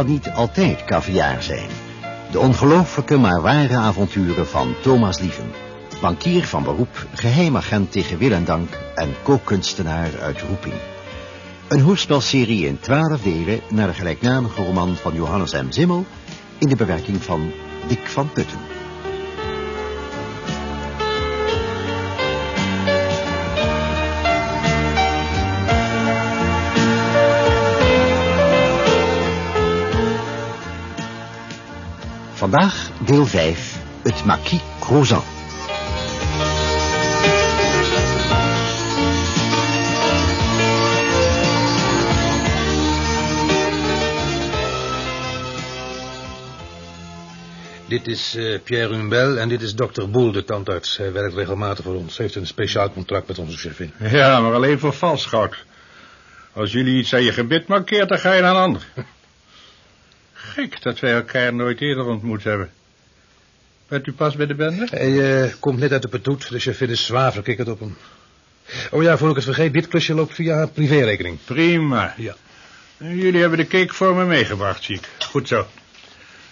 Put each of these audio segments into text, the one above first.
Kan niet altijd caviar zijn. De ongelooflijke maar ware avonturen van Thomas Lieven. Bankier van beroep, geheimagent tegen wil en dank en kookkunstenaar uit roeping. Een hoorspelserie in twaalf delen naar de gelijknamige roman van Johannes M. Zimmel... in de bewerking van Dick van Putten. Vandaag deel 5, het Maquis Crozant. Dit is uh, Pierre Humbel en dit is dokter Boel, de tandarts. Hij werkt regelmatig voor ons. heeft een speciaal contract met onze chefin. Ja, maar alleen voor valsgoud. Als jullie iets aan je gebit markeert, dan ga je naar een ander. Gek dat wij elkaar nooit eerder ontmoet hebben. Bent u pas bij de bende? Hij uh, komt net uit de petoet. De chefin is zwaar verkikkerd op hem. Oh ja, voor ik het vergeet, dit klusje loopt via privérekening. Prima. Ja. Jullie hebben de cake voor me meegebracht, zie ik. Goed zo.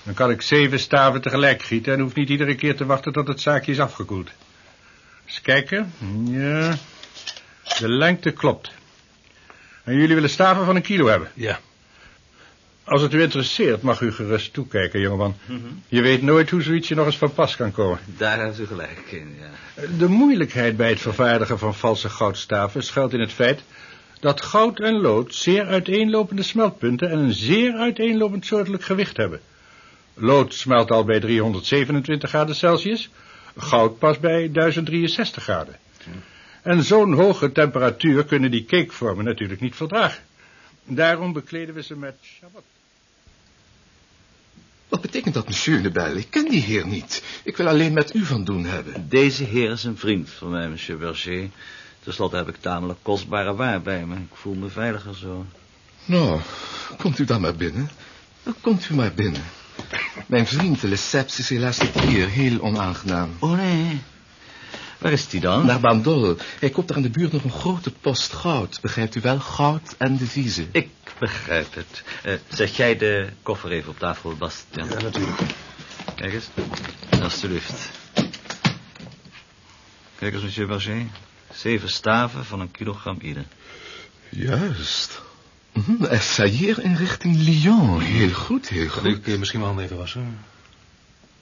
Dan kan ik zeven staven tegelijk gieten en hoef niet iedere keer te wachten tot het zaakje is afgekoeld. Eens kijken. Ja, de lengte klopt. En jullie willen staven van een kilo hebben? Ja. Als het u interesseert, mag u gerust toekijken, jongeman. Je weet nooit hoe zoiets je nog eens van pas kan komen. Daar heeft u gelijk in, ja. De moeilijkheid bij het vervaardigen van valse goudstaven schuilt in het feit dat goud en lood zeer uiteenlopende smeltpunten en een zeer uiteenlopend soortelijk gewicht hebben. Lood smelt al bij 327 graden Celsius, goud pas bij 1063 graden. En zo'n hoge temperatuur kunnen die cakevormen natuurlijk niet verdragen. Daarom bekleden we ze met Shabbat. Wat betekent dat, monsieur Lebel? Ik ken die heer niet. Ik wil alleen met u van doen hebben. Deze heer is een vriend van mij, monsieur Berger. Ten slotte heb ik tamelijk kostbare waar bij me. Ik voel me veiliger zo. Nou, komt u dan maar binnen. Komt u maar binnen. Mijn vriend de Lesseps is helaas niet hier. Heel onaangenaam. Oh nee. Waar is die dan? Naar Bandol. Hij koopt daar in de buurt nog een grote post goud. Begrijpt u wel? Goud en deviezen. Ik begrijp het. Uh, zet jij de koffer even op tafel, Bastian? Ja, natuurlijk. Kijk eens. Alsjeblieft. Kijk eens, monsieur Berger. Zeven staven van een kilogram ieder. Juist. Mm, Essayer in richting Lyon. Heel goed, heel goed. Ik misschien wel handen even wassen.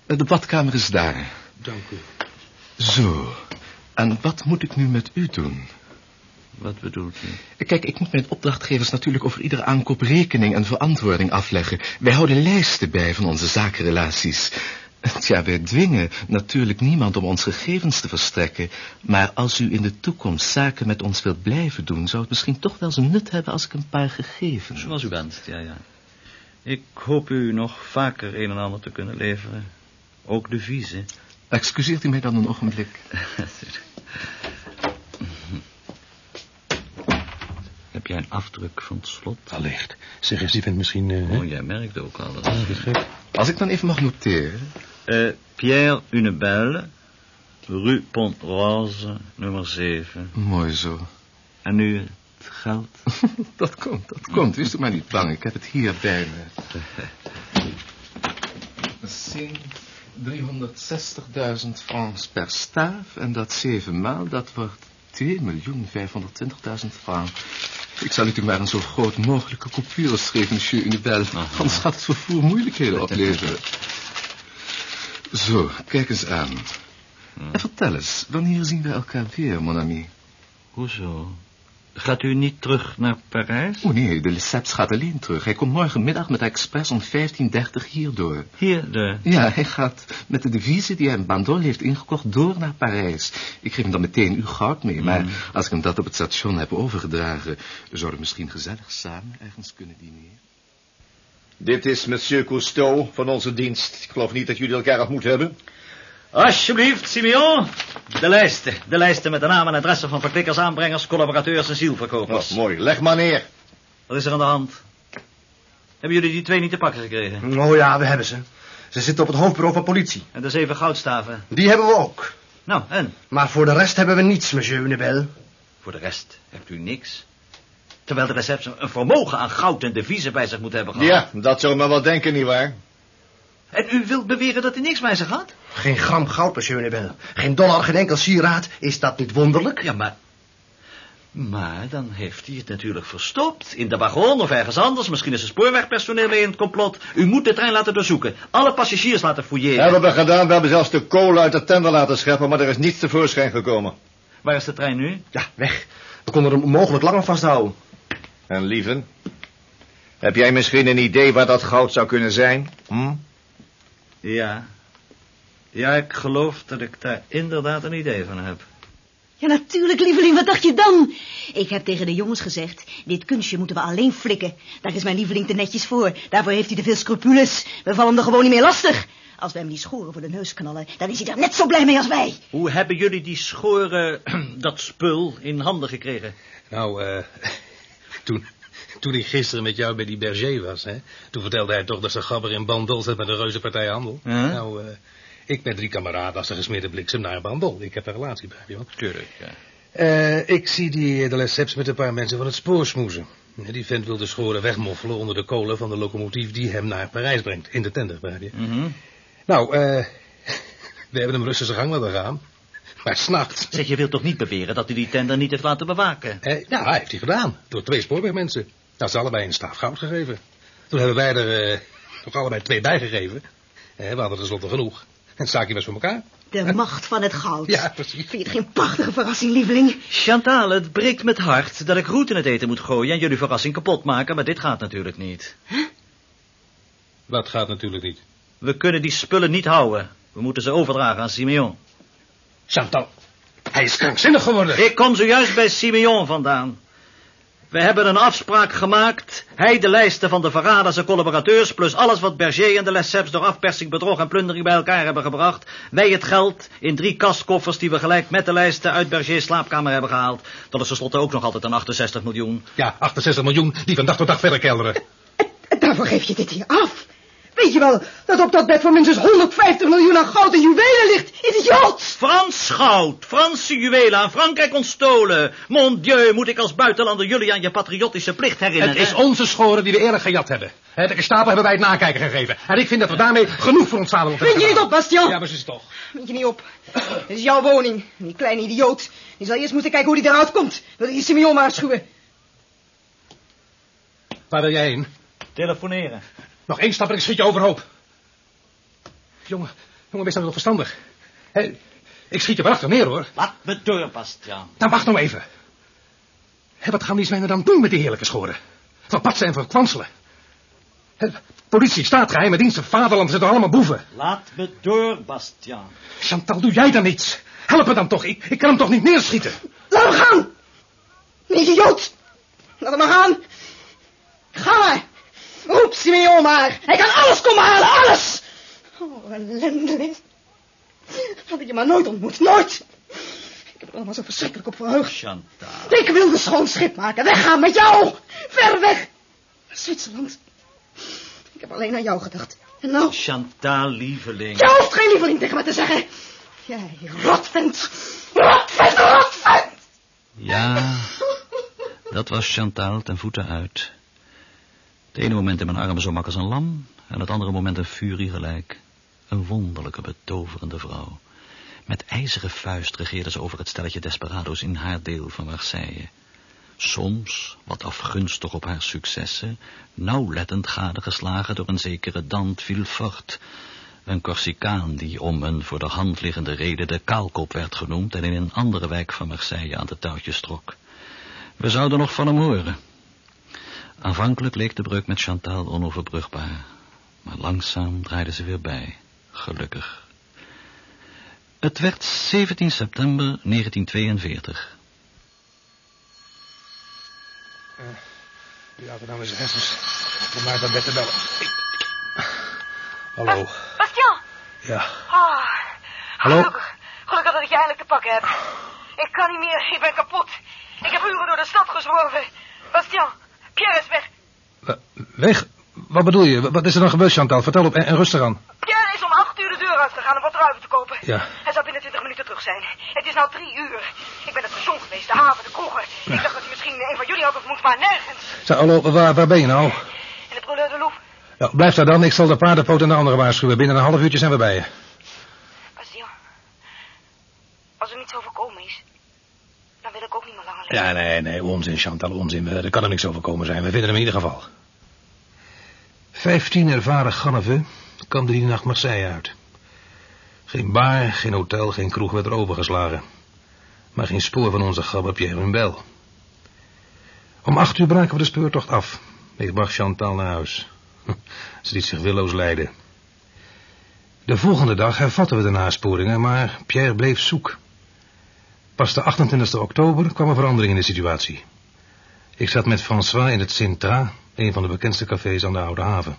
De badkamer is daar. Dank u. Zo. En wat moet ik nu met u doen? Wat bedoelt u? Kijk, ik moet mijn opdrachtgevers natuurlijk over iedere aankoop rekening en verantwoording afleggen. Wij houden lijsten bij van onze zakenrelaties. Tja, wij dwingen natuurlijk niemand om ons gegevens te verstrekken. Maar als u in de toekomst zaken met ons wilt blijven doen... zou het misschien toch wel zijn nut hebben als ik een paar gegevens... Zoals u bent, ja, ja. Ik hoop u nog vaker een en ander te kunnen leveren. Ook de vieze. Excuseert u mij dan een ogenblik? Heb jij een afdruk van het slot? Allicht. Zeg eens, die vindt misschien... Uh, oh, jij merkt ook alles. Ah, dat is gek. Als ik dan even mag noteren... Uh, Pierre Unebelle, Rue Pont Rose, nummer 7. Mooi zo. En nu het geld? dat komt, dat komt. Wist u maar niet bang, ik heb het hier bij me. Zin 360.000 francs per staaf en dat zevenmaal, dat wordt 2.520.000 francs. Ik zal u maar een zo groot mogelijke coupures geven, monsieur Unibel. Anders gaat het vervoer moeilijkheden opleveren. Zo, kijk eens aan. En vertel eens, wanneer zien we elkaar weer, mon ami? Hoezo? Gaat u niet terug naar Parijs? Oh nee, de Lesseps gaat alleen terug. Hij komt morgenmiddag met de expres om 15.30 hierdoor. Hier, de... Ja, hij gaat met de devise die hij in Bandol heeft ingekocht door naar Parijs. Ik geef hem dan meteen uw goud mee, maar Mm. als ik hem dat op het station heb overgedragen... zouden we misschien gezellig samen ergens kunnen dineren. Dit is monsieur Cousteau van onze dienst. Ik geloof niet dat jullie elkaar ontmoet hebben. Alsjeblieft, Simeon. De lijsten. De lijsten met de namen en adressen van verklikkers, aanbrengers, collaborateurs en zielverkopers. Oh, mooi, leg maar neer. Wat is er aan de hand? Hebben jullie die twee niet te pakken gekregen? Oh ja, we hebben ze. Ze zitten op het hoofdbureau van politie. En de zeven goudstaven? Die hebben we ook. Nou, en? Maar voor de rest hebben we niets, monsieur Unebel. Voor de rest hebt u niks. Terwijl de Lesseps een vermogen aan goud en deviezen bij zich moet hebben gehad. Ja, dat zou maar wel denken, nietwaar? En u wilt beweren dat hij niks bij zich had? Geen gram goud, monsieur Nebel. Geen dollar, geen enkel sieraad. Is dat niet wonderlijk? Ja, maar... Maar dan heeft hij het natuurlijk verstopt. In de wagon of ergens anders. Misschien is er spoorwegpersoneel mee in het complot. U moet de trein laten doorzoeken. Alle passagiers laten fouilleren. Hebben we gedaan. We hebben zelfs de kolen uit de tender laten scheppen, maar er is niets tevoorschijn gekomen. Waar is de trein nu? Ja, weg. We konden hem onmogelijk langer vasthouden. En lieven, heb jij misschien een idee waar dat goud zou kunnen zijn? Hm? Ja. Ja, ik geloof dat ik daar inderdaad een idee van heb. Ja, natuurlijk, lieveling, wat dacht je dan? Ik heb tegen de jongens gezegd, dit kunstje moeten we alleen flikken. Daar is mijn lieveling te netjes voor. Daarvoor heeft hij te veel scrupules. We vallen hem er gewoon niet meer lastig. Als wij hem die schoren voor de neus knallen, dan is hij er net zo blij mee als wij. Hoe hebben jullie die schoren, dat spul, in handen gekregen? Nou, eh, toen, toen ik gisteren met jou bij die Berger was, hè, toen vertelde hij toch dat ze gabber in Bandol zit met een reuze partij handel. Ja. Nou, eh, ik met drie kameraden als een gesmeerde bliksem naar Bandol. Ik heb een relatie bij je. hoor. Tuurlijk, ja. Eh, ik zie die eh, de Lesseps met een paar mensen van het spoor smoezen. Die vent wil de schoren wegmoffelen onder de kolen van de locomotief die hem naar Parijs brengt. In de tender, begrijp je? Mhm. Nou, eh, we hebben hem rustig zijn gang laten gaan. Maar s'nachts... Zeg, je wilt toch niet beweren dat u die tender niet heeft laten bewaken? Eh, ja, hij heeft hij gedaan. Door twee spoorwegmensen. Dat ze allebei een staaf goud gegeven. Toen hebben wij er eh, nog allebei twee bijgegeven. Eh, we hadden tenslotte genoeg. En het zaakje was voor elkaar. De macht van het goud. Ja, precies. Vind je het geen prachtige verrassing, lieveling? Chantal, het breekt met hart dat ik roet in het eten moet gooien en jullie verrassing kapot maken, maar dit gaat natuurlijk niet. Dat gaat natuurlijk niet. We kunnen die spullen niet houden. We moeten ze overdragen aan Simeon. Chantal, hij is krankzinnig geworden. Ik kom zojuist bij Simeon vandaan. We hebben een afspraak gemaakt. Hij de lijsten van de verraders en collaborateurs... plus alles wat Berger en de Lesseps door afpersing, bedrog en plundering bij elkaar hebben gebracht. Wij het geld in drie kastkoffers die we gelijk met de lijsten uit Bergers slaapkamer hebben gehaald. Dat is tenslotte ook nog altijd een 68 miljoen. Ja, 68 miljoen die van dag tot dag verder kelderen. En daarvoor geef je dit hier af. Weet je wel dat op dat bed voor minstens 150 miljoen aan goud en juwelen ligt? Idioot! Frans goud, Franse juwelen aan Frankrijk ontstolen. Mon dieu, moet ik als buitenlander jullie aan je patriotische plicht herinneren. Het is onze schoren die we eerlijk gejat hebben. Hè, De Gestapo hebben wij het nakijken gegeven. En ik vind dat we daarmee genoeg voor ons zadel hebben Vind je niet op, Bastian? Ja, precies toch. Vind je niet op? Dit is jouw woning. Die kleine idioot. Die zal eerst moeten kijken hoe die eruit komt. Wil je Simeon waarschuwen? Waar wil jij heen? Telefoneren. Nog één stap en ik schiet je overhoop. Jongen, jongen, wees nou wel verstandig. Ik schiet je waarachtig neer, hoor. Laat me door, Bastiaan. Nou, wacht nou even. Hé, wat gaan die zwijnen dan doen met die heerlijke schoren? Verpatsen en verkwanselen. Hè, politie, staatgeheime diensten, vaderland, zitten allemaal boeven. Laat me door, Bastiaan. Chantal, doe jij dan iets? Help me dan toch, ik, ik kan hem toch niet neerschieten? Laat hem gaan! Idioot! Laat hem maar gaan! Ga maar! Roep Simeon maar! Hij kan alles komen halen, alles! Oh, ellendeling. Had ik je maar nooit ontmoet, nooit! Ik heb er allemaal zo verschrikkelijk op verheugd. Chantal. Ik wilde schoon schip maken, weggaan met jou! Ver weg! Naar Zwitserland. Ik heb alleen aan jou gedacht. En nou, Chantal, lieveling. je hoeft geen lieveling tegen me te zeggen. Jij rotvent! Rotvent, rotvent! Ja, dat was Chantal ten voeten uit. Het ene moment in mijn armen zo mak als een lam... en het andere moment een furie gelijk. Een wonderlijke, betoverende vrouw. Met ijzeren vuist regeerde ze over het stelletje desperado's in haar deel van Marseille. Soms, wat afgunstig op haar successen, nauwlettend gadegeslagen door een zekere Dante Villefort... Een Corsicaan die om een voor de hand liggende reden de kaalkop werd genoemd... en in een andere wijk van Marseille aan de touwtjes trok. We zouden nog van hem horen. Aanvankelijk leek de breuk met Chantal onoverbrugbaar. Maar langzaam draaide ze weer bij. Gelukkig. Het werd 17 september 1942. Ja, dan is hersens. Om maar naar bed te bellen. Hallo. Bastian! Ja. Oh, Hallo? Gelukkig, gelukkig dat ik je eindelijk te pakken heb. Ik kan niet meer, ik ben kapot. Ik heb uren door de stad gezworven. Bastian, Pierre is weg. Weg? Wat bedoel je? Wat is er dan gebeurd, Chantal? Vertel op en, en rustig aan. Pierre is om acht uur de deur uitgegaan. gegaan om wat druiven te kopen. Ja. Hij zal binnen 20 minuten terug zijn. Het is nou drie uur. Ik ben het station geweest, de haven, de kroegen. Ik dacht dat hij misschien een van jullie had ontmoet, maar nergens. Zeg, hallo, waar, waar ben je nou? In de Bruleur de Louvre. Ja, blijf daar dan. Ik zal de paardenpoot en de andere waarschuwen. Binnen een half uurtje zijn we bij je. Bastien, als er niets overkomen is, dan wil ik ook niet meer Ja, nee, nee, onzin, Chantal, onzin. Er kan er niks overkomen zijn. We vinden hem in ieder geval. Vijftien ervaren ganneven kwam die nacht Marseille uit. Geen bar, geen hotel, geen kroeg werd er overgeslagen. Maar geen spoor van onze gabber Pierre Humbel. Om acht uur braken we de speurtocht af. Ik bracht Chantal naar huis. Ze liet zich willoos leiden. De volgende dag hervatten we de nasporingen, maar Pierre bleef zoek. Pas de 28 oktober kwam er verandering in de situatie. Ik zat met François in het Sintra, een van de bekendste cafés aan de Oude Haven.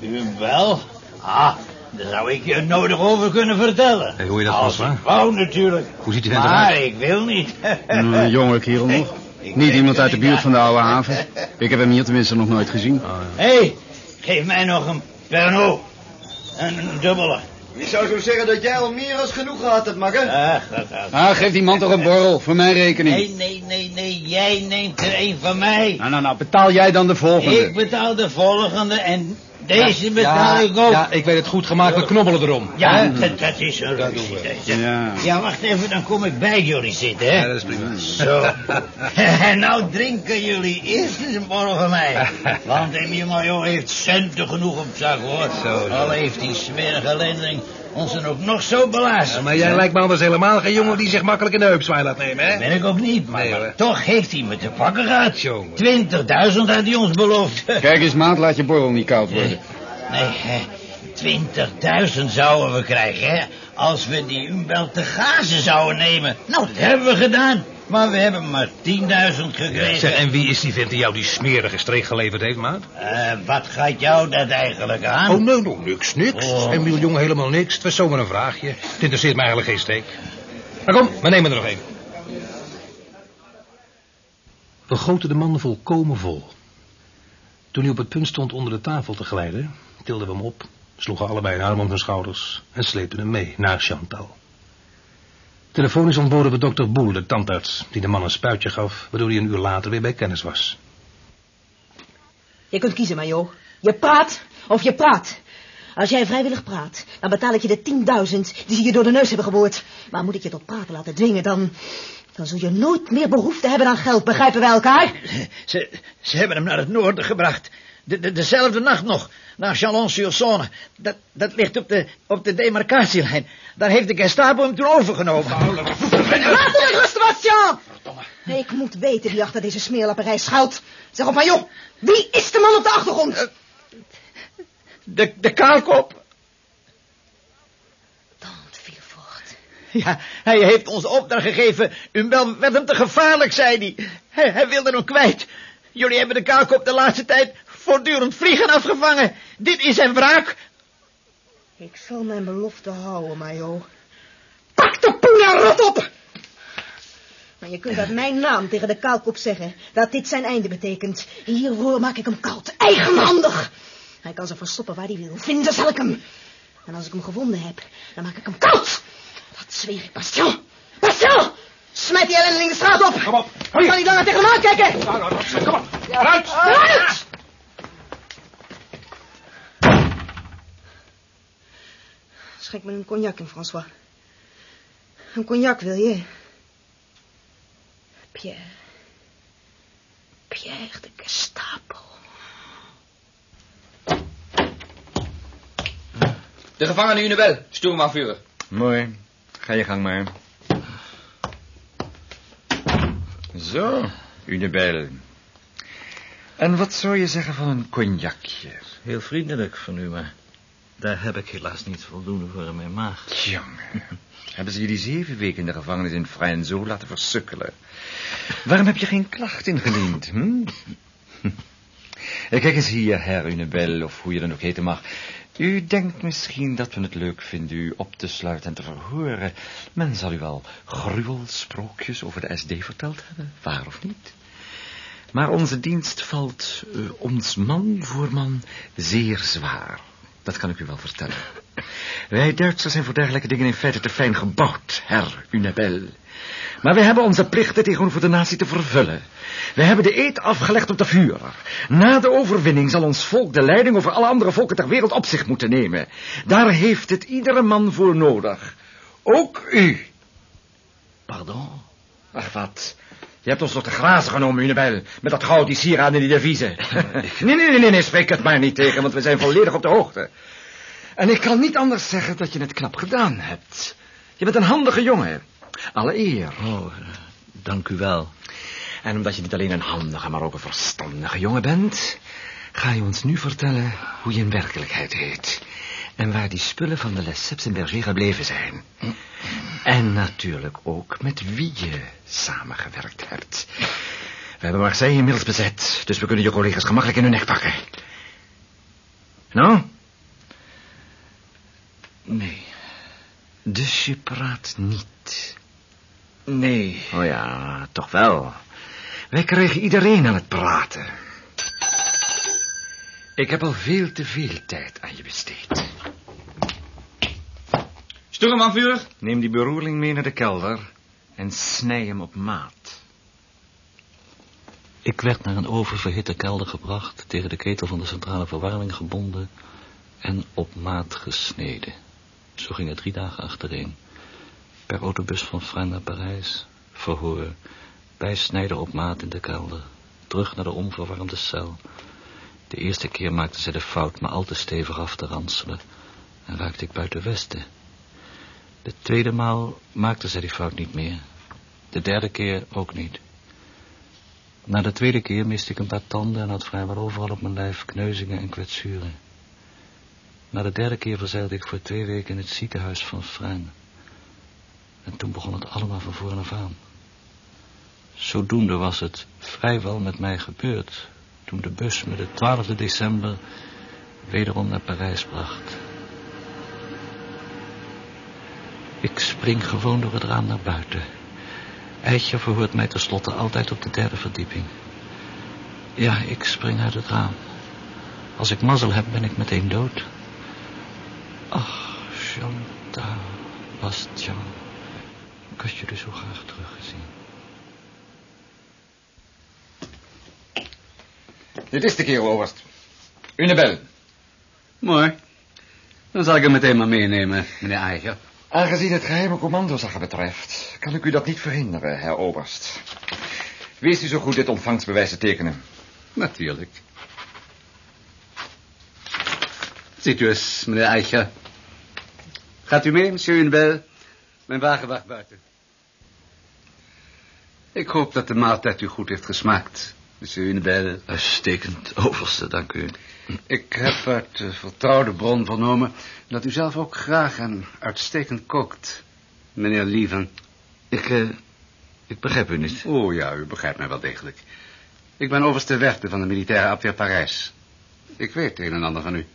U wel? Ah, daar zou ik je nodig over kunnen vertellen. Hey, hoe je dat, Als François? ik wou natuurlijk. Hoe ziet die vent Maar eruit? ik wil niet. Een jonge kerel nog. Niet iemand uit de buurt van de oude haven. Ik heb hem hier tenminste nog nooit gezien. Hé, hey, geef mij nog een Pernod. Een, een dubbele. Wie zou zo zeggen dat jij al meer als genoeg gehad hebt, makker? Ach. Ah, geef die man toch een borrel, voor mijn rekening. Nee, nee, nee, nee. Jij neemt er een van mij. Nou, nou, nou, betaal jij dan de volgende. Ik betaal de volgende en deze betaal ik ook. Ja, ik weet het goed gemaakt. We knobbelen erom. Ja, dat, dat is een Dat ruzie. Ja. Ja, wacht even, dan kom ik bij jullie zitten, hè? Ja, dat is prima. Zo. En nou drinken jullie eerst eens een borrel van mij. Want Emiel Majo heeft centen genoeg op zak, hoor. Zo, zo. Al heeft die smerige lendering ons dan ook nog zo belazerd. Ja, maar jij lijkt me anders helemaal geen jongen die zich makkelijk in de heup zwaai laat nemen, hè? Dat ben ik ook niet, maar, Nee, toch heeft hij me te pakken gehad. Jongen. 20.000 had hij ons beloofd. Kijk eens, maat, laat je borrel niet koud worden. Nee, hè, 20.000 zouden we krijgen, hè? Als we die Umbel te gazen zouden nemen. Nou, dat hebben we gedaan. Maar we hebben maar 10.000 gekregen. Zeg, en wie is die vent die jou die smerige streek geleverd heeft, maat? Eh, wat gaat jou dat eigenlijk aan? Oh, nee, nou, niks, niks. Oh. Emiel Jongen helemaal niks. Het was zomaar een vraagje. Het interesseert me eigenlijk geen steek. Maar kom, we nemen er nog een. We goten de man volkomen vol. Toen hij op het punt stond onder de tafel te glijden, tilden we hem op, sloegen allebei een arm om zijn schouders en sleepten hem mee naar Chantal. Telefonisch ontboden we dokter Boel, de tandarts, die de man een spuitje gaf, waardoor hij een uur later weer bij kennis was. Je kunt kiezen, Majo. Je praat of je praat. Als jij vrijwillig praat, dan betaal ik je de 10.000 die ze je door de neus hebben geboord. Maar moet ik je tot praten laten dwingen, dan... dan zul je nooit meer behoefte hebben aan geld. Begrijpen wij elkaar? Ze, ze hebben hem naar het noorden gebracht. De, de, dezelfde nacht nog, naar Chalon-sur-Saône. Dat, dat ligt op de, op de demarcatielijn. Daar heeft de Gestapo hem toen overgenomen. Laat hem met rust, Bastiaan! Ik moet weten wie achter deze smeerlapperij schuilt. Zeg op, Majo, wie is de man op de achtergrond? De, de kaalkop. Tant Villefort. Ja, hij heeft ons opdracht gegeven. Umbel werd hem te gevaarlijk, zei hij. hij. Hij wilde hem kwijt. Jullie hebben de kaalkop de laatste tijd voortdurend vliegen afgevangen. Dit is zijn wraak. Ik zal mijn belofte houden, Majo. Pak de poeja rot op! Maar je kunt uit mijn naam tegen de kaalkop zeggen dat dit zijn einde betekent. Hiervoor maak ik hem koud, eigenhandig. Hij kan zich verstoppen waar hij wil. Vinden zal ik hem. En als ik hem gevonden heb, dan maak ik hem koud. Dat zweer ik, Bastion. Bastion! Smijt die ellendeling de straat op. Kom op. Ik kan niet langer tegen hem aankijken. Kom op. Eruit. Eruit! Schenk me een cognac in, François. Een cognac, wil je? Pierre. Pierre de Gestapo. De gevangene Unibel, stoomafvuren. Mooi. Ga je gang maar. Zo, Unibel. En wat zou je zeggen van een cognacje? Heel vriendelijk van u, maar daar heb ik helaas niet voldoende voor in mijn maag. Jongen, hebben ze jullie zeven weken in de gevangenis in Frijn zo laten versukkelen? Waarom heb je geen klacht ingediend, hm? Kijk eens hier, her Unibel, of hoe je dan ook heten mag. U denkt misschien dat we het leuk vinden u op te sluiten en te verhoren. Men zal u wel gruwelsprookjes over de SD verteld hebben, waar of niet? Maar onze dienst valt eh, ons man voor man zeer zwaar. Dat kan ik u wel vertellen. Wij Duitsers zijn voor dergelijke dingen in feite te fijn gebouwd, her Unabel. Maar wij hebben onze plichten tegenover de natie te vervullen. Wij hebben de eed afgelegd op de Führer. Na de overwinning zal ons volk de leiding over alle andere volken ter wereld op zich moeten nemen. Daar heeft het iedere man voor nodig. Ook u. Pardon? Ach, wat. Je hebt ons toch te grazen genomen, Unabel, met dat goud, die sieraden en die deviezen. Nee, nee, nee, nee, nee, spreek het maar niet tegen, want we zijn volledig op de hoogte. En ik kan niet anders zeggen dat je het knap gedaan hebt. Je bent een handige jongen. Alle eer. Oh, dank u wel. En omdat je niet alleen een handige, maar ook een verstandige jongen bent... ga je ons nu vertellen hoe je in werkelijkheid heet. En waar die spullen van de Lesseps en Berger gebleven zijn. En natuurlijk ook met wie je samengewerkt hebt. We hebben Marseille inmiddels bezet, dus we kunnen je collega's gemakkelijk in hun nek pakken. Nou? Nee. Dus je praat niet. Nee. Oh ja, toch wel. Wij kregen iedereen aan het praten. Ik heb al veel te veel tijd aan je besteed. Sturmanvuur. Neem die beroerling mee naar de kelder en snij hem op maat. Ik werd naar een oververhitte kelder gebracht, tegen de ketel van de centrale verwarming gebonden en op maat gesneden. Zo ging het drie dagen achtereen. Per autobus van Fresnes naar Parijs, verhoor, bijsnijden op maat in de kelder, terug naar de onverwarmde cel. De eerste keer maakte zij de fout me al te stevig af te ranselen en raakte ik buiten Westen. De tweede maal maakte zij die fout niet meer. De derde keer ook niet. Na de tweede keer miste ik een paar tanden en had vrijwel overal op mijn lijf kneuzingen en kwetsuren. Na de derde keer verzeilde ik voor twee weken in het ziekenhuis van Frein. En toen begon het allemaal van voren af aan. Zodoende was het vrijwel met mij gebeurd, toen de bus me de 12e december wederom naar Parijs bracht. Ik spring gewoon door het raam naar buiten. Eitje verhoort mij tenslotte altijd op de derde verdieping. Ja, ik spring uit het raam. Als ik mazzel heb, ben ik meteen dood. Ach, Chantal, Bastian. Ik had jullie zo graag teruggezien. Dit is de kerel, overst. Unabel. Mooi. Dan zal ik hem meteen maar meenemen, meneer Eiger. Aangezien het geheime commandozaken betreft, kan ik u dat niet verhinderen, herr Oberst. Wees u zo goed dit ontvangstbewijs te tekenen. Natuurlijk. Ziet u eens, meneer Eicher. Gaat u mee, monsieur Unebel? Mijn wagen wacht buiten. Ik hoop dat de maaltijd u goed heeft gesmaakt, monsieur Unebel. Uitstekend, overste, dank u. Ik heb uit de vertrouwde bron vernomen dat u zelf ook graag en uitstekend kookt, meneer Lieven. Ik, uh, ik begrijp u niet. Oh ja, u begrijpt mij wel degelijk. Ik ben overste Werte van de militaire afweer Parijs. Ik weet een en ander van u.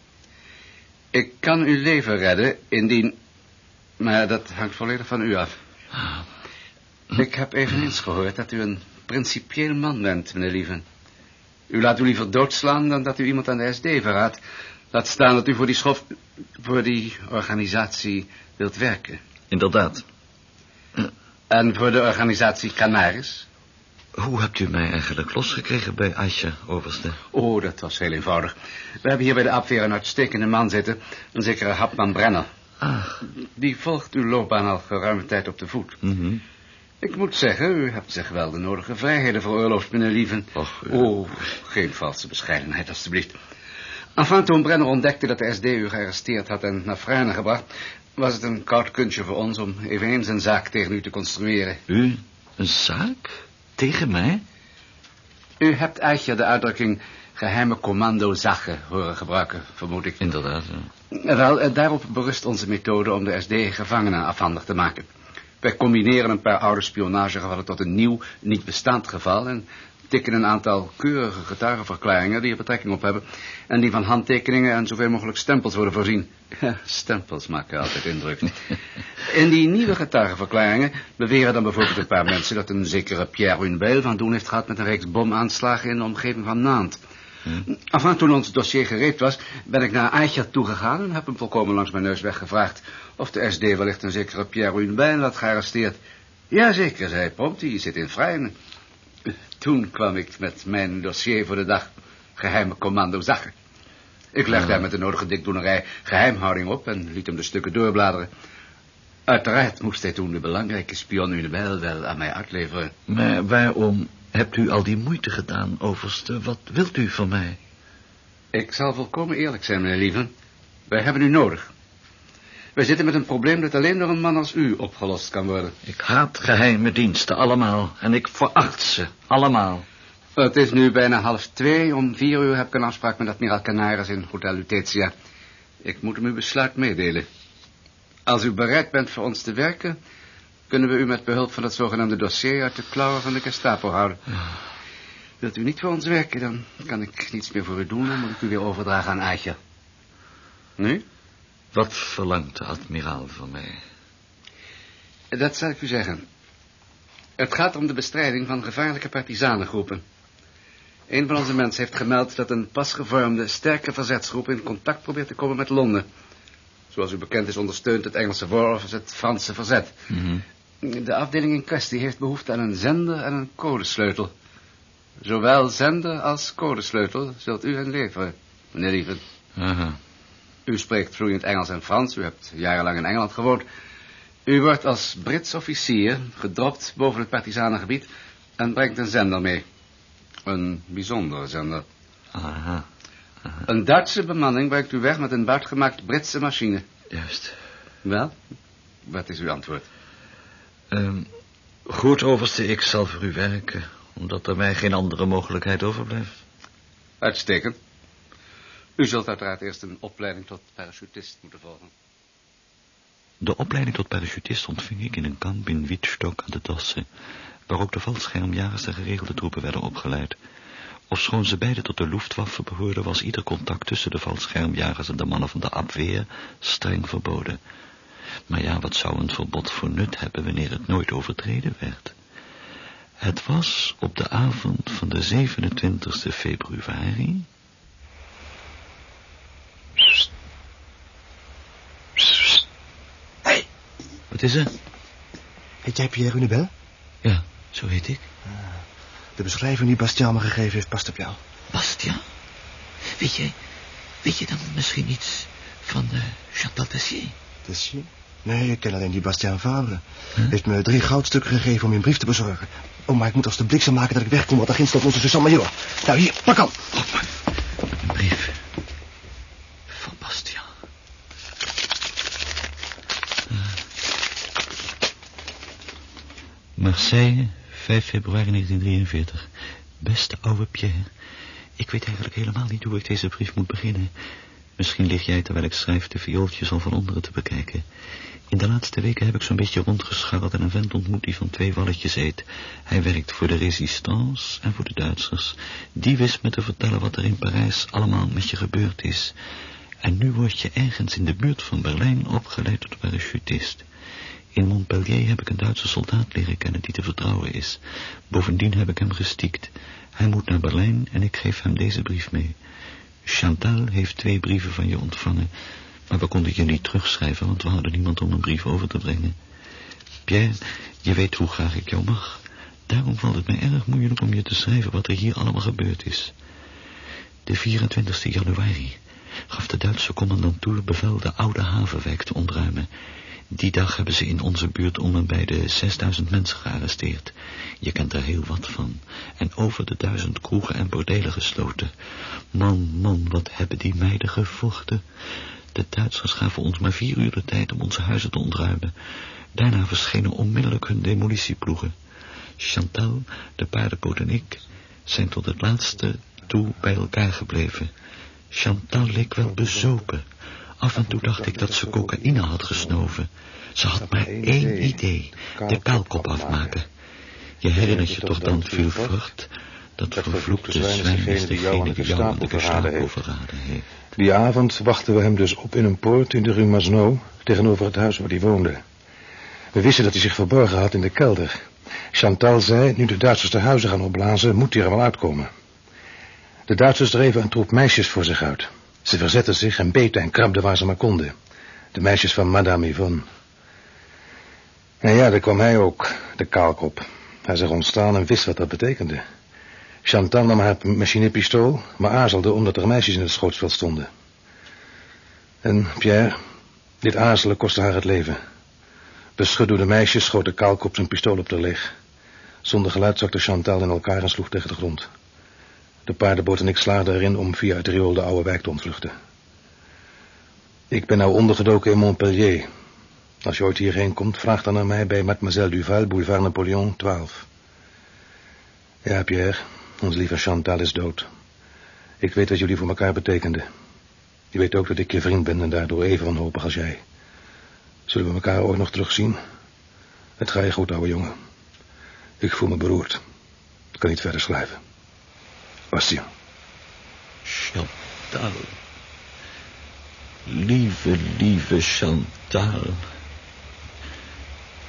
Ik kan uw leven redden indien... Maar dat hangt volledig van u af. Ik heb eveneens gehoord dat u een principieel man bent, meneer Lieven. U laat u liever doodslaan dan dat u iemand aan de SD verraadt. Laat staan dat u voor die schof... voor die organisatie wilt werken. Inderdaad. En voor de organisatie Canaris? Hoe hebt u mij eigenlijk losgekregen bij Aisha, overste? Oh, dat was heel eenvoudig. We hebben hier bij de afweer een uitstekende man zitten. Een zekere Hapman Brenner. Ah. Die volgt uw loopbaan al geruime tijd op de voet. Mm Ik moet zeggen, u hebt zich wel de nodige vrijheden veroorloofd, meneer Lieven. Och. Oh, geen valse bescheidenheid, alstublieft. Enfin, toen Brenner ontdekte dat de SD u gearresteerd had en naar Frane gebracht... was het een koud kunstje voor ons om eveneens een zaak tegen u te construeren. U? Een zaak? Tegen mij? U hebt eigenlijk de uitdrukking geheime commando zagen horen gebruiken, vermoed ik. Inderdaad, ja. Wel, daarop berust onze methode om de SD gevangenen afhandig te maken. Wij combineren een paar oude spionagegevallen tot een nieuw, niet bestaand geval... en tikken een aantal keurige getuigenverklaringen die er betrekking op hebben... en die van handtekeningen en zoveel mogelijk stempels worden voorzien. Ja, stempels maken altijd indruk. In die nieuwe getuigenverklaringen beweren dan bijvoorbeeld een paar mensen... dat een zekere Pierre Hunebel van doen heeft gehad met een reeks bomaanslagen in de omgeving van Nantes. Enfin, toen ons dossier gereed was, ben ik naar Eichert toegegaan... en heb hem volkomen langs mijn neus weggevraagd... of de SD wellicht een zekere Pierre Runebijn had gearresteerd. Jazeker, zei prompt, die zit in Vrijen. Toen kwam ik met mijn dossier voor de dag geheime commando Zacher. Ik legde hem met de nodige dikdoenerij geheimhouding op... en liet hem de stukken doorbladeren... Uiteraard moest hij toen de belangrijke spion Unibel wel aan mij uitleveren. Maar waarom hebt u al die moeite gedaan, overste? Wat wilt u van mij? Ik zal volkomen eerlijk zijn, meneer Lieven. Wij hebben u nodig. Wij zitten met een probleem dat alleen door een man als u opgelost kan worden. Ik haat geheime diensten, allemaal. En ik veracht ze, allemaal. Het is nu bijna half twee. Om vier uur heb ik een afspraak met admiraal Canaris in Hotel Lutetia. Ik moet hem uw besluit meedelen. Als u bereid bent voor ons te werken... kunnen we u met behulp van het zogenaamde dossier... uit de klauwen van de Gestapo houden. Wilt u niet voor ons werken, dan kan ik niets meer voor u doen... en moet ik u weer overdragen aan Aatje. Nu? Wat verlangt de admiraal van mij? Dat zal ik u zeggen. Het gaat om de bestrijding van gevaarlijke partisanengroepen. Een van onze mensen heeft gemeld dat een pas gevormde, sterke verzetsgroep in contact probeert te komen met Londen. Zoals u bekend is ondersteunt het Engelse War het Franse verzet. Mhm. De afdeling in kwestie heeft behoefte aan een zender en een codesleutel. Zowel zender als codesleutel zult u hen leveren, meneer Lieven. Aha. U spreekt vloeiend Engels en Frans, u hebt jarenlang in Engeland gewoond. U wordt als Brits officier gedropt boven het partisanengebied en brengt een zender mee. Een bijzondere zender. Aha. Een Duitse bemanning brengt u weg met een buitgemaakt Britse machine. Juist. Wel, wat is uw antwoord? Um, goed, overste, ik zal voor u werken, omdat er mij geen andere mogelijkheid overblijft. Uitstekend. U zult uiteraard eerst een opleiding tot parachutist moeten volgen. De opleiding tot parachutist ontving ik in een kamp in Wietstok aan de Dossen, waar ook de valschermjagers en geregelde troepen werden opgeleid. Ofschoon ze beide tot de Luftwaffe behoorden, was ieder contact tussen de valschermjagers en de mannen van de Abweer streng verboden. Maar ja, wat zou een verbod voor nut hebben wanneer het nooit overtreden werd? Het was op de avond van de 27 februari... Wat is er? Heet jij Pierre Unibel? Ja, zo heet ik. De beschrijving die Bastiaan me gegeven heeft, past op jou. Bastiaan? Weet je, weet je dan misschien iets van uh, Chantal Tessier? Tessier? Nee, ik ken alleen die Bastiaan Fabre. Huh? Heeft me drie goudstukken gegeven om je een brief te bezorgen. Oh, maar ik moet als de bliksem maken dat ik wegkom, want daar ginst staat onze zus Major. Nou, hier, pak al. Oh, een brief. Van Bastiaan. Marseille, 5 februari 1943. Beste oude Pierre, ik weet eigenlijk helemaal niet hoe ik deze brief moet beginnen. Misschien lig jij terwijl ik schrijf de viooltjes al van onderen te bekijken. In de laatste weken heb ik zo'n beetje rondgescharreld en een vent ontmoet die van twee walletjes eet. Hij werkt voor de Resistance en voor de Duitsers. Die wist me te vertellen wat er in Parijs allemaal met je gebeurd is. En nu word je ergens in de buurt van Berlijn opgeleid tot parachutist. In Montpellier heb ik een Duitse soldaat leren kennen die te vertrouwen is. Bovendien heb ik hem gestiekt. Hij moet naar Berlijn en ik geef hem deze brief mee. Chantal heeft twee brieven van je ontvangen, maar we konden je niet terugschrijven, want we hadden niemand om een brief over te brengen. Pierre, je weet hoe graag ik jou mag. Daarom valt het mij erg moeilijk om je te schrijven wat er hier allemaal gebeurd is. De 24 januari gaf de Duitse commandantuur bevel de oude havenwijk te ontruimen. Die dag hebben ze in onze buurt om en bij de 6000 mensen gearresteerd. Je kent er heel wat van. En over de duizend kroegen en bordelen gesloten. Man, man, wat hebben die meiden gevochten. De Duitsers gaven ons maar vier uur de tijd om onze huizen te ontruimen. Daarna verschenen onmiddellijk hun demolitieploegen. Chantal, de paardenpoot en ik zijn tot het laatste toe bij elkaar gebleven. Chantal leek wel bezopen. Af en toe dacht ik dat ze cocaïne had gesnoven. Ze had maar één idee, de kuilkop afmaken. Je herinnert je toch dan veel vrucht? Dat vervloekte zwijn is degene die jou aan de verraden heeft. Die avond wachten we hem dus op in een poort in de rue Masneau, tegenover het huis waar hij woonde. We wisten dat hij zich verborgen had in de kelder. Chantal zei, nu de Duitsers de huizen gaan opblazen, moet hij er wel uitkomen. De Duitsers dreven een troep meisjes voor zich uit. Ze verzetten zich en beten en krabden waar ze maar konden. De meisjes van Madame Yvonne. En ja, daar kwam hij ook, de kaalkop. Hij zag ontstaan en wist wat dat betekende. Chantal nam haar machinepistool, maar aarzelde omdat er meisjes in het schootsveld stonden. En Pierre, dit aarzelen kostte haar het leven. Beschud door de meisjes schoot de kaalkop zijn pistool op de leeg. Zonder geluid zakte Chantal in elkaar en sloeg tegen de grond. De paardenboot en ik slaagden erin om via het riool de oude wijk te ontvluchten. Ik ben nou ondergedoken in Montpellier. Als je ooit hierheen komt, vraag dan naar mij bij Mademoiselle Duval, boulevard Napoleon 12. Ja, Pierre, onze lieve Chantal is dood. Ik weet wat jullie voor elkaar betekenden. Je weet ook dat ik je vriend ben en daardoor even wanhopig als jij. Zullen we elkaar ooit nog terugzien? Het ga je goed, ouwe jongen. Ik voel me beroerd. Ik kan niet verder schrijven. Chantal. Lieve, lieve Chantal.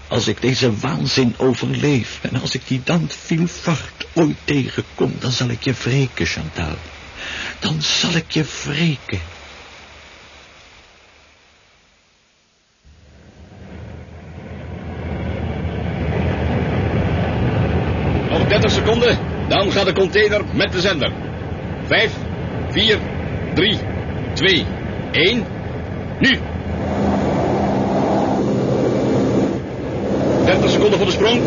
Als ik deze waanzin overleef en als ik die Villefort ooit tegenkom, dan zal ik je wreken, Chantal. Dan zal ik je wreken. Nog 30 seconden, dan gaat de container met de zender. 5, 4, 3, 2, 1, nu! 30 seconden voor de sprong.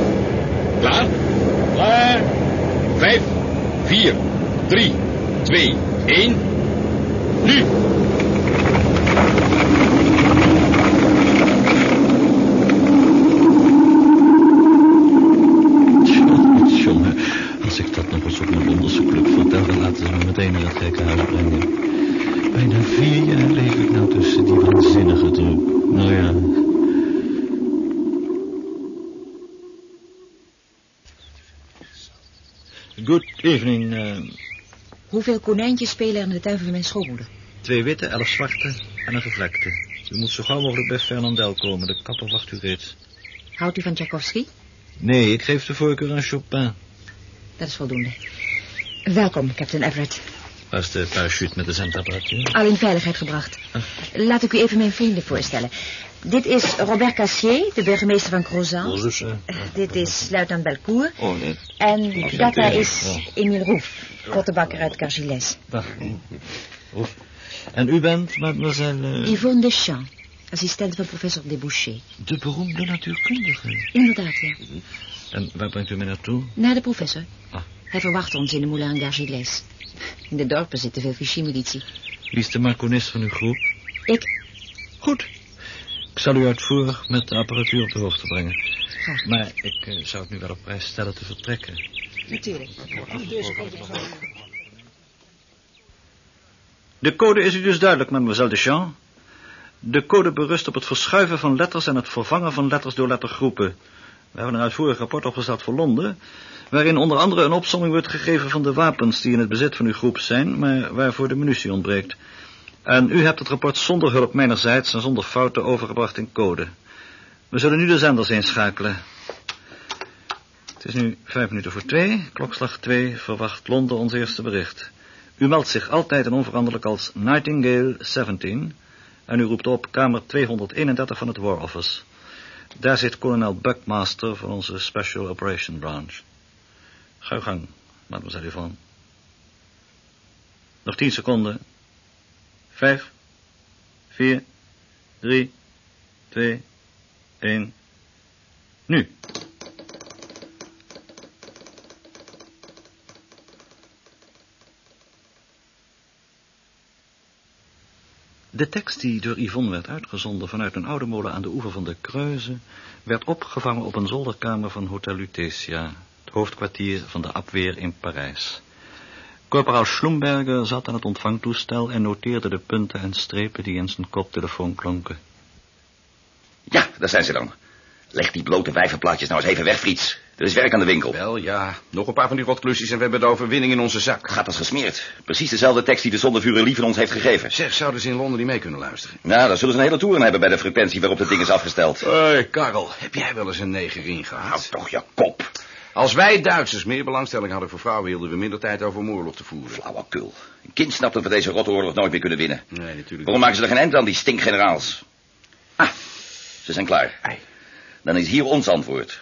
Klaar? Klaar. 5, 4, 3, 2, 1, nu! Hoeveel konijntjes spelen er in de tuin van mijn schoonmoeder? twee witte, elf zwarte en een gevlekte. U moet zo gauw mogelijk bij Fernandel komen. De kapper wacht u reeds. Houdt u van Tchaikovsky? Nee, ik geef de voorkeur aan Chopin. Dat is voldoende. Welkom, Captain Everett. Waar is de parachute met de zendapparatuur? Al in veiligheid gebracht. Laat ik u even mijn vrienden voorstellen. Dit is Robert Cassier, de burgemeester van Crozant. eh, Dit is luitenant Belcourt. Oh, nee. En dat daar is ja. Emile Roef, pottenbakker uit Cargilès. Dag. En u bent, mademoiselle... eh, Yvonne Deschamps, assistent van professor Debouché. De beroemde natuurkundige. Inderdaad, ja. En waar brengt u mij naartoe? Naar de professor. Ah. Hij verwacht ons in de moulin Gargilès. In de dorpen zitten veel Vichy-militie. Wie is de marconist van uw groep? Ik. Goed. Ik zal u uitvoerig met de apparatuur op de hoogte brengen. Graag. Maar ik eh, zou het nu wel op prijs stellen te vertrekken. Natuurlijk. De code is u dus duidelijk, mademoiselle Deschamps. De code berust op het verschuiven van letters en het vervangen van letters door lettergroepen. We hebben een uitvoerig rapport opgesteld voor Londen, waarin onder andere een opsomming wordt gegeven van de wapens die in het bezit van uw groep zijn, maar waarvoor de munitie ontbreekt. En u hebt het rapport zonder hulp mijnerzijds en zonder fouten overgebracht in code. We zullen nu de zenders inschakelen. Het is nu vijf minuten voor twee, klokslag twee, verwacht Londen ons eerste bericht. U meldt zich altijd en onveranderlijk als Nightingale 17 en u roept op kamer 231 van het War Office. Daar zit kolonel Buckmaster van onze Special Operation Branch. Ga uw gang, mademoiselle Yvonne. Nog tien seconden. Vijf, vier, drie, twee, één. Nu. De tekst die door Yvonne werd uitgezonden vanuit een oude molen aan de oever van de Kreuze, werd opgevangen op een zolderkamer van Hotel Lutetia, het hoofdkwartier van de Abweer in Parijs. Corporaal Schlumberger zat aan het ontvangtoestel en noteerde de punten en strepen die in zijn koptelefoon klonken. Ja, daar zijn ze dan. Leg die blote wijvenplaatjes nou eens even weg, Frits. Er is werk aan de winkel. Wel, ja. Nog een paar van die rotklusjes en we hebben de overwinning in onze zak. Gaat als gesmeerd. Precies dezelfde tekst die de zondervuur lief ons heeft gegeven. Zeg, zouden ze in Londen niet mee kunnen luisteren? Nou, dan zullen ze een hele toeren hebben bij de frequentie waarop het ding is afgesteld. Hé, hey, Karel, heb jij wel eens een neger ingehad? Houd toch je kop. Als wij Duitsers meer belangstelling hadden voor vrouwen... hielden we minder tijd over om oorlog te voeren. Flauwekul. Een kind snapt dat we deze rotte oorlog nooit meer kunnen winnen. Nee, natuurlijk Waarom maken ze er geen eind aan, die stinkgeneraals? Ah, ze zijn klaar. Dan is hier ons antwoord.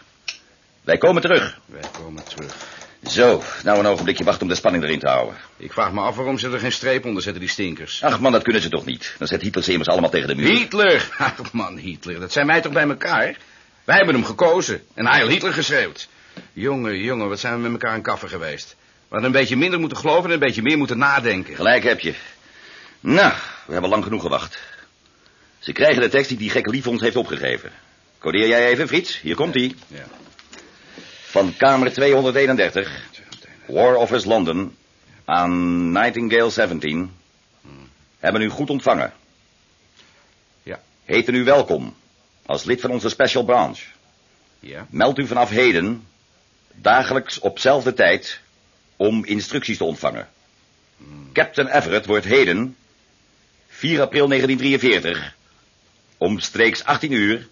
Wij komen terug. Wij komen terug. Zo, nou een ogenblikje wachten om de spanning erin te houden. Ik vraag me af waarom ze er geen streep onder zetten, die stinkers. Ach man, dat kunnen ze toch niet. Dan zet Hitler ze immers allemaal tegen de muur. Hitler! Ach man, Hitler. Dat zijn wij toch bij elkaar? Wij hebben hem gekozen. En Heil Hitler geschreeuwd. Jongen, jongen, wat zijn we met elkaar een kaffer geweest. We hadden een beetje minder moeten geloven en een beetje meer moeten nadenken. Gelijk heb je. Nou, we hebben lang genoeg gewacht. Ze krijgen de tekst die die gekke lief ons heeft opgegeven. Codeer jij even, Frits? Hier komt hij. Ja. Van kamer 231, War Office London, aan Nightingale 17. Hebben u goed ontvangen. Ja. Heten u welkom, als lid van onze special branch. Ja. Meld u vanaf heden, dagelijks op zelfde tijd, om instructies te ontvangen. Captain Everett wordt heden, 4 april 1943, omstreeks 18 uur,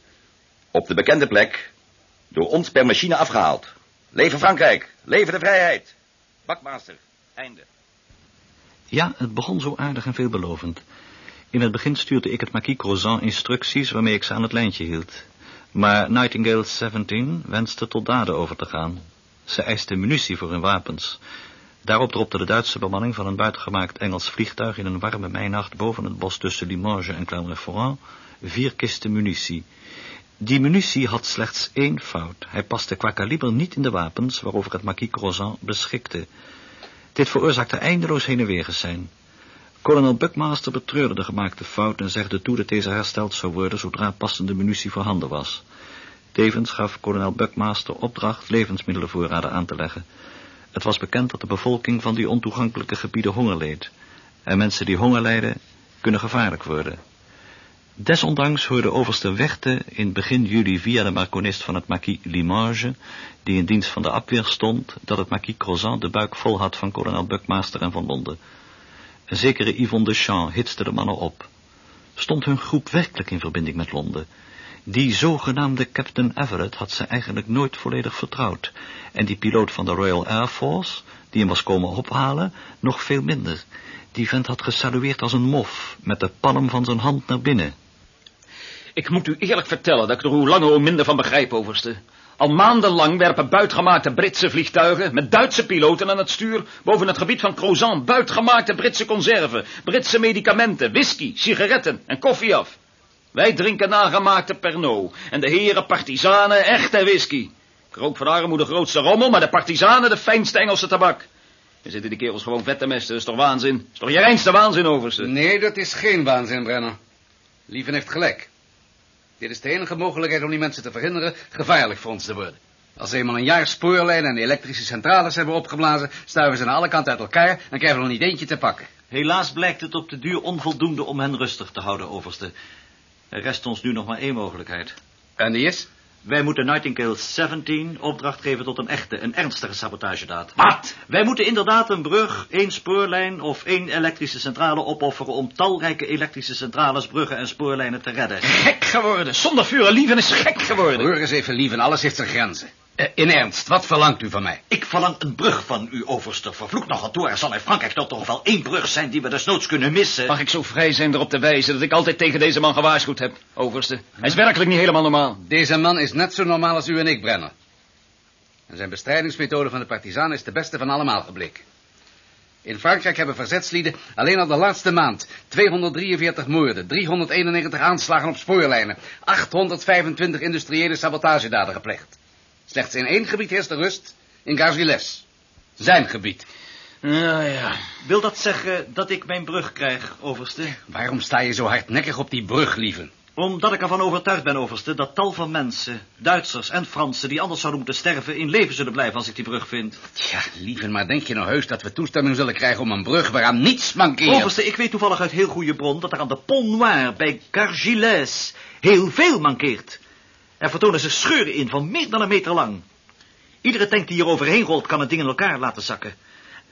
op de bekende plek, door ons per machine afgehaald. Leven Frankrijk, leven de vrijheid. Bakmaster, einde. Ja, het begon zo aardig en veelbelovend. In het begin stuurde ik het Marquis Crozan instructies waarmee ik ze aan het lijntje hield. Maar Nightingale 17 wenste tot daden over te gaan. Ze eiste munitie voor hun wapens. Daarop dropte de Duitse bemanning van een buitengemaakt Engels vliegtuig in een warme meinacht boven het bos tussen Limoges en Clermont-Ferrand vier kisten munitie. Die munitie had slechts één fout. Hij paste qua kaliber niet in de wapens waarover het Marquis Crozan beschikte. Dit veroorzaakte eindeloos heen en weer zijn. Kolonel Buckmaster betreurde de gemaakte fout en zegde toe dat deze hersteld zou worden zodra passende munitie voorhanden was. Tevens gaf kolonel Buckmaster opdracht levensmiddelenvoorraden aan te leggen. Het was bekend dat de bevolking van die ontoegankelijke gebieden honger leed. En mensen die honger lijden, kunnen gevaarlijk worden. Desondanks hoorde overste Wechte in begin juli via de marconist van het Marquis Limoges, die in dienst van de afweer stond, dat het Marquis Crozan de buik vol had van kolonel Buckmaster en van Londen. Een zekere Yvonne Deschamps hitste de mannen op. Stond hun groep werkelijk in verbinding met Londen? Die zogenaamde Captain Everett had ze eigenlijk nooit volledig vertrouwd. En die piloot van de Royal Air Force, die hem was komen ophalen, nog veel minder. Die vent had gesalueerd als een mof, met de palm van zijn hand naar binnen. Ik moet u eerlijk vertellen dat ik er hoe langer hoe minder van begrijp, overste. Al maandenlang werpen buitgemaakte Britse vliegtuigen met Duitse piloten aan het stuur boven het gebied van Crozan buitgemaakte Britse conserven, Britse medicamenten, whisky, sigaretten en koffie af. Wij drinken nagemaakte Pernod en de heren partizanen echte whisky. Ik rook van de armoede de grootste rommel, maar de partizanen de fijnste Engelse tabak. We zitten die kerels gewoon vet te mesten, dat is toch waanzin? Dat is toch je reinste waanzin, overste? Nee, dat is geen waanzin, Brenner. Lieven heeft gelijk. Dit is de enige mogelijkheid om die mensen te verhinderen gevaarlijk voor ons te worden. Als ze eenmaal een jaar spoorlijnen en elektrische centrales hebben opgeblazen, stuiven ze aan alle kanten uit elkaar en krijgen we nog niet eentje te pakken. Helaas blijkt het op de duur onvoldoende om hen rustig te houden, overste. Er rest ons nu nog maar één mogelijkheid. En die is? Wij moeten Nightingale 17 opdracht geven tot een echte, een ernstige sabotagedaad. Wat? Wij moeten inderdaad een brug, één spoorlijn of één elektrische centrale opofferen om talrijke elektrische centrales, bruggen en spoorlijnen te redden. Gek geworden. Zonder vuur en lieven is gek geworden. Hoor eens even, lieven, alles heeft zijn grenzen. Eh, in ernst, wat verlangt u van mij? Ik verlang een brug van u, overste. Vervloekt nog toe, er zal in Frankrijk toch toch wel één brug zijn die we desnoods kunnen missen. Mag ik zo vrij zijn erop te wijzen dat ik altijd tegen deze man gewaarschuwd heb, overste? Hij is werkelijk niet helemaal normaal. Deze man is net zo normaal als u en ik, Brenner. En zijn bestrijdingsmethode van de partizanen is de beste van allemaal gebleken. In Frankrijk hebben verzetslieden alleen al de laatste maand 243 moorden, 391 aanslagen op spoorlijnen, 825 industriële sabotagedaden gepleegd. Slechts in één gebied heerst de rust, in Gargiles. Zijn gebied. Nou ja. Wil dat zeggen dat ik mijn brug krijg, overste? Waarom sta je zo hardnekkig op die brug, lieve? Omdat ik ervan overtuigd ben, overste, dat tal van mensen, Duitsers en Fransen, die anders zouden moeten sterven, in leven zullen blijven als ik die brug vind. Tja, lieve, maar denk je nou heus dat we toestemming zullen krijgen om een brug waaraan niets mankeert? Overste, ik weet toevallig uit heel goede bron dat er aan de Pont Noir bij Gargiles heel veel mankeert. Er vertonen zich scheuren in van meer dan een meter lang. Iedere tank die hier overheen rolt kan het ding in elkaar laten zakken.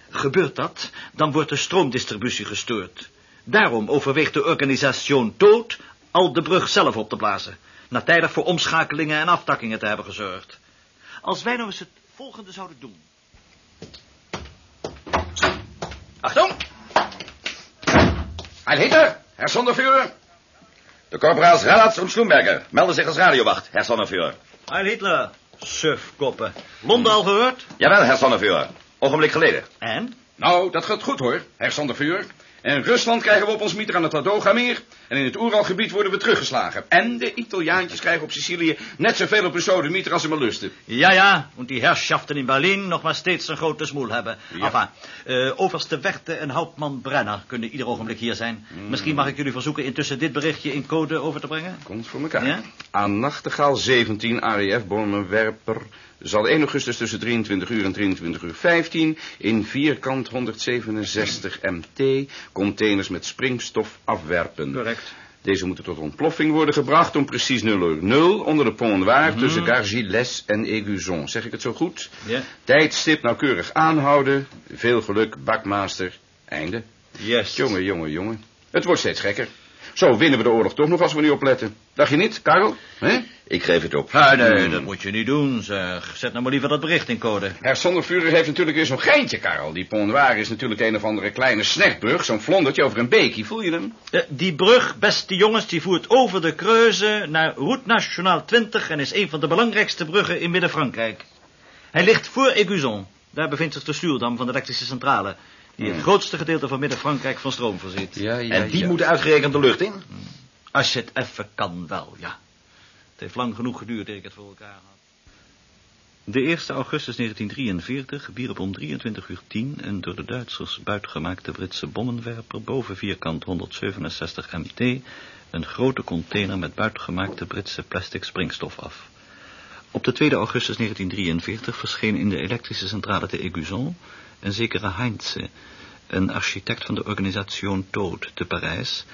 Gebeurt dat, dan wordt de stroomdistributie gestoord. Daarom overweegt de organisation dood al de brug zelf op te blazen, na tijdig voor omschakelingen en aftakkingen te hebben gezorgd. Als wij nou eens het volgende zouden doen. Achtung! Heil Hitler, Herr Sonderführer. De korporaals Radatz en Schlumberger melden zich als radiowacht, Herr Sonnenvuur. Heil Hitler, sufkoppen. Londen al gehoord? Jawel, Herr Sonnenvuur. Ogenblik geleden. En? Nou, dat gaat goed hoor, Herr Sondervuur. En in Rusland krijgen we op ons mieter aan het Ladoga-meer. En in het Oeralgebied worden we teruggeslagen. En de Italiaantjes krijgen op Sicilië net zoveel op hun sodemieter als ze maar lusten. Ja, ja, want die herrschaften in Berlin nog maar steeds een grote smoel hebben. Ja. Enfin, eh, overste Werte en Hauptman Brenner kunnen ieder ogenblik hier zijn. Misschien mag ik jullie verzoeken intussen dit berichtje in code over te brengen? Komt voor elkaar. Ja? Aan Nachtegaal 17 AEF Bommenwerper zal 1 augustus tussen 23 uur en 23 uur 15 in vierkant 167 MT containers met springstof afwerpen. Correct. Deze moeten tot ontploffing worden gebracht om precies 0 uur 0 onder de Pont Noir Mhm. tussen Gargilles en Aiguzon. Zeg ik het zo goed? Ja. Tijdstip nauwkeurig aanhouden. Veel geluk, bakmaster. Einde. Yes. Jongen, jongen, jongen. Het wordt steeds gekker. Zo winnen we de oorlog toch nog als we nu opletten. Dacht je niet, Karel? Hè? Ik geef het op. Ah, nee, Hmm. dat moet je niet doen, zeg. Zet nou maar liever dat bericht in code. Herr Sondervurer heeft natuurlijk weer zo'n geintje, Karel. Die Pont Noir is natuurlijk een of andere kleine snackbrug. Zo'n vlondertje over een beekje. Voel je hem? Eh, die brug, beste jongens, die voert over de Kreuze naar Route Nationaal 20 en is een van de belangrijkste bruggen in Midden-Frankrijk. Hij ligt voor Aiguzon. Daar bevindt zich de stuurdam van de elektrische centrale, die het grootste gedeelte van Midden-Frankrijk van stroom voorziet. Ja, ja, En die ja. moet uitgerekend de lucht in? Als je het even kan wel, ja. Het heeft lang genoeg geduurd eer ik het voor elkaar had. De 1 augustus 1943 wierp om 23 uur 10 een door de Duitsers buitgemaakte Britse bommenwerper boven vierkant 167 MT een grote container met buitgemaakte Britse plastic springstof af. Op de 2 augustus 1943 verscheen in de elektrische centrale te Aiguzon een zekere Heinze, een architect van de Organisation Todt te Parijs,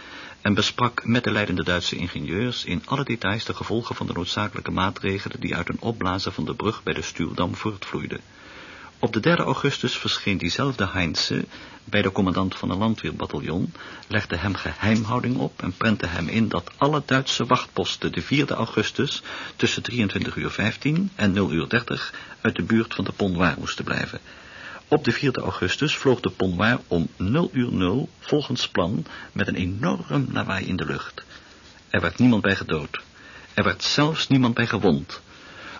en besprak met de leidende Duitse ingenieurs in alle details de gevolgen van de noodzakelijke maatregelen die uit een opblazen van de brug bij de Stuurdam voortvloeiden. Op de 3 augustus verscheen diezelfde Heinze bij de commandant van een landweerbataljon, legde hem geheimhouding op en prentte hem in dat alle Duitse wachtposten de 4 augustus tussen 23 uur 15 en 0 uur 30 uit de buurt van de Pont moesten blijven. Op de 4 augustus vloog de Pont Noir om 0 uur 0 volgens plan met een enorm lawaai in de lucht. Er werd niemand bij gedood. Er werd zelfs niemand bij gewond.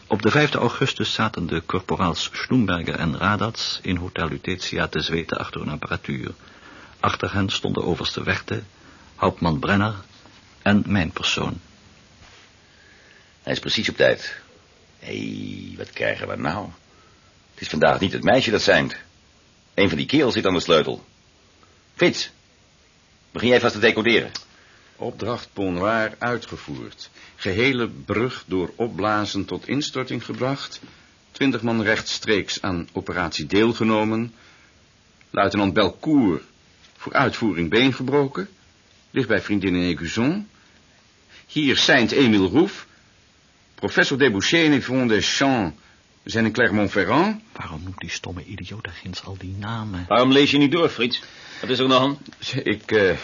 Op de 5 augustus zaten de corporaals Schlumberger en Radatz in Hotel Lutetia te zweten achter hun apparatuur. Achter hen stonden overste Werte, Hauptman Brenner en mijn persoon. Hij is precies op tijd. Hé, hey, wat krijgen we nou? Het is vandaag niet het meisje dat seint. Een van die kerels zit aan de sleutel. Frits, begin jij vast te decoderen. Opdracht Pont Noir uitgevoerd. Gehele brug door opblazen tot instorting gebracht. Twintig man rechtstreeks aan operatie deelgenomen. Luitenant Belcourt voor uitvoering been gebroken. Ligt bij vriendin in Aiguzon. Hier Saint Emile Roef. Professor Debouché en Yvonne Deschamps zijn in Clermont-Ferrand. Waarom noemt die stomme idioot daar ginds al die namen? Waarom lees je niet door, Frits? Wat is er aan de hand? Ik, eh...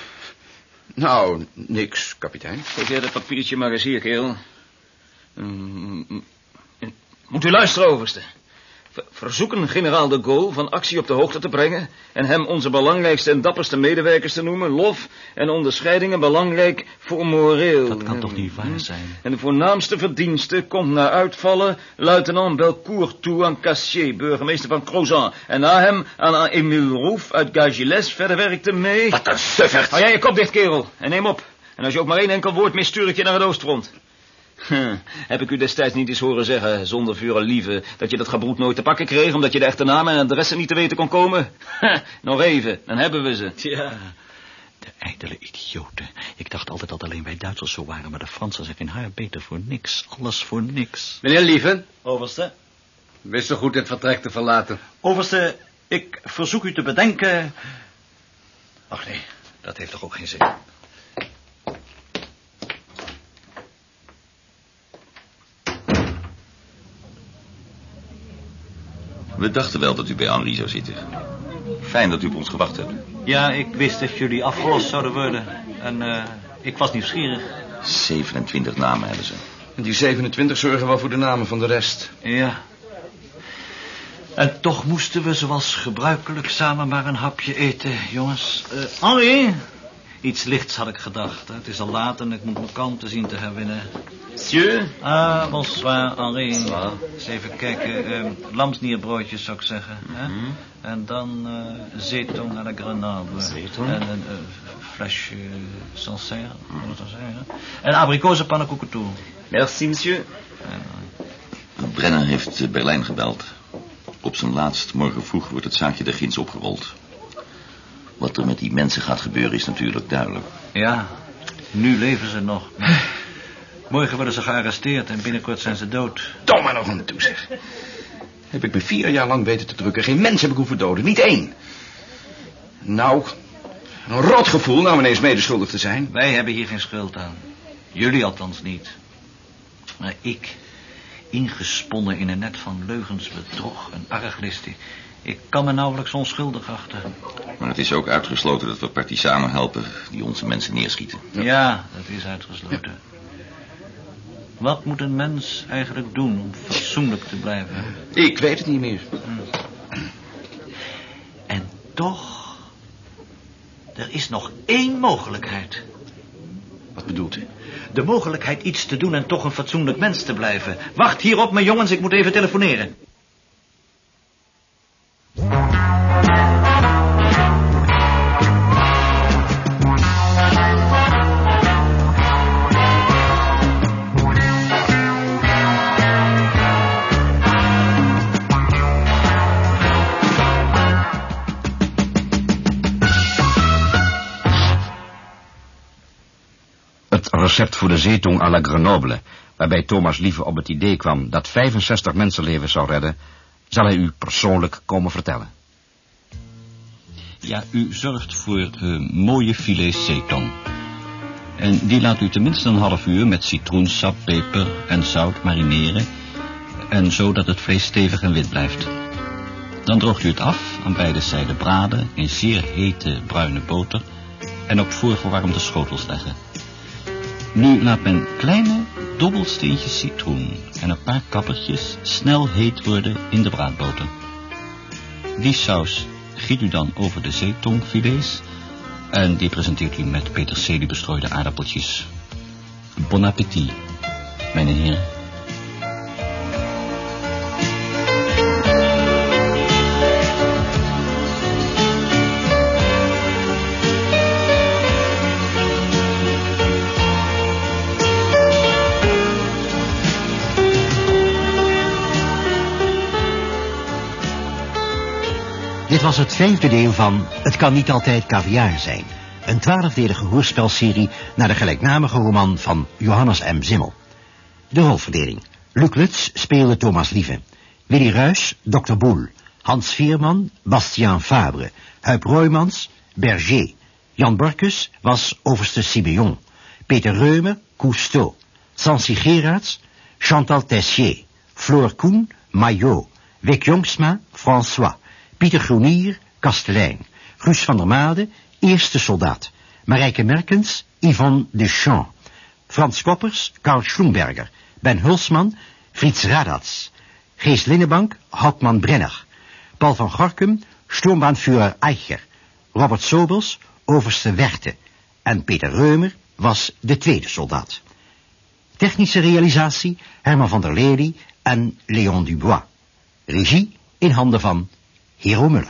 nou, niks, kapitein. Geef jij dat papiertje maar eens hier, kerel. Mm, mm, Moet u luisteren, overste. Ver- Verzoeken generaal de Gaulle van actie op de hoogte te brengen... en hem onze belangrijkste en dapperste medewerkers te noemen... lof en onderscheidingen belangrijk voor moreel. Dat kan toch niet waar zijn? En de voornaamste verdienste komt na uitvallen... luitenant Belcourt toe aan Cassier, burgemeester van Crozan... en na hem aan Emile Roef uit Gargilles. Verder werkte mee... Wat een suffert! Hou jij je kop dicht, kerel, en neem op. En als je ook maar één enkel woord mis, stuur ik je naar het oostfront. Hm, Heb ik u destijds niet eens horen zeggen, zonder vuur lieve, dat je dat gebroed nooit te pakken kreeg, omdat je de echte namen en adressen niet te weten kon komen? Hm, Nog even, dan hebben we ze. Ja. De ijdele idioten. Ik dacht altijd dat alleen wij Duitsers zo waren, maar de Fransen zijn geen haar beter voor niks. Alles voor niks. Meneer Lieve, Overste? wees zo goed dit vertrek te verlaten. Overste, ik verzoek u te bedenken... Ach nee, dat heeft toch ook geen zin. We dachten wel dat u bij Henri zou zitten. Fijn dat u op ons gewacht hebt. Ja, ik wist dat jullie afgelost zouden worden. En eh, ik was nieuwsgierig. 27 namen hebben ze. En die 27 zorgen wel voor de namen van de rest. Ja. En toch moesten we zoals gebruikelijk samen maar een hapje eten, jongens. Uh, Henri, iets lichts had ik gedacht. Het is al laat en ik moet mijn kalmte zien te herwinnen. Monsieur? Ah, bonsoir, Henri. Eens even kijken. Uh, lamsnierbroodjes, zou ik zeggen. hè? En dan uh, zeeton à la? En een uh, flesje Sancerre, moet ik dat zeggen. En toe. Merci, monsieur. Brenner heeft eh, Berlijn gebeld. Op zijn laatst, morgen vroeg, wordt het zaakje er ginds opgerold. Wat er met die mensen gaat gebeuren is natuurlijk duidelijk. Ja, nu leven ze nog. Morgen worden ze gearresteerd en binnenkort zijn ze dood. Dom maar nog aan toe, zeg. Heb ik me vier jaar lang weten te drukken. Geen mens heb ik hoeven doden, niet één. Nou, een rot gevoel nou ineens medeschuldig te zijn. Wij hebben hier geen schuld aan. Jullie althans niet. Maar ik, ingesponnen in een net van leugens, bedrog en arglistie... ik kan me nauwelijks onschuldig achten. Maar het is ook uitgesloten dat we partisanen helpen die onze mensen neerschieten. Ja, dat is uitgesloten. Wat moet een mens eigenlijk doen om fatsoenlijk te blijven? Ik weet het niet meer. En toch, er is nog één mogelijkheid. Wat bedoelt u? De mogelijkheid iets te doen en toch een fatsoenlijk mens te blijven. Wacht hier op me, jongens, ik moet even telefoneren. Recept voor de zeetong à la Grenoble, waarbij Thomas Lieve op het idee kwam dat 65 mensenlevens zou redden, zal hij u persoonlijk komen vertellen. Ja, u zorgt voor uh, mooie filet zeetong. En die laat u tenminste een half uur met citroensap, peper en zout marineren. En zo dat het vlees stevig en wit blijft. Dan droogt u het af, aan beide zijden braden in zeer hete bruine boter en op voorverwarmde schotels leggen. Nu laat men kleine dobbelsteentjes citroen en een paar kappertjes snel heet worden in de braadboter. Die saus giet u dan over de zeetongfilets en die presenteert u met peterselie bestrooide aardappeltjes. Bon appétit, mijn heren. Was het vijfde deel van Het kan niet altijd caviar zijn. Een twaalfdelige hoorspelserie naar de gelijknamige roman van Johannes M. Zimmel. De rolverdeling. Luc Lutz speelde Thomas Lieve. Willy Ruys, Dr. Boel. Hans Vierman, Bastien Fabre. Huip Roymans, Berger. Jan Borkus was overste Simeon. Peter Reumer, Cousteau. Sansi Gerards, Chantal Tessier. Floor Koen, Maillot. Wik Jongsma, François. Pieter Groenier, kastelein. Guus van der Made, eerste soldaat. Marijke Merkens, Yvonne Deschamps. Frans Koppers, Karl Schlumberger. Ben Hulsman, Frits Radats. Gees Linnebank, Hauptmann Brenner. Paul van Gorkum, Sturmbahnführer Eicher. Robert Sobels, overste Werte. En Peter Reumer was de tweede soldaat. Technische realisatie, Herman van der Lely en Leon Dubois. Regie in handen van i rummet.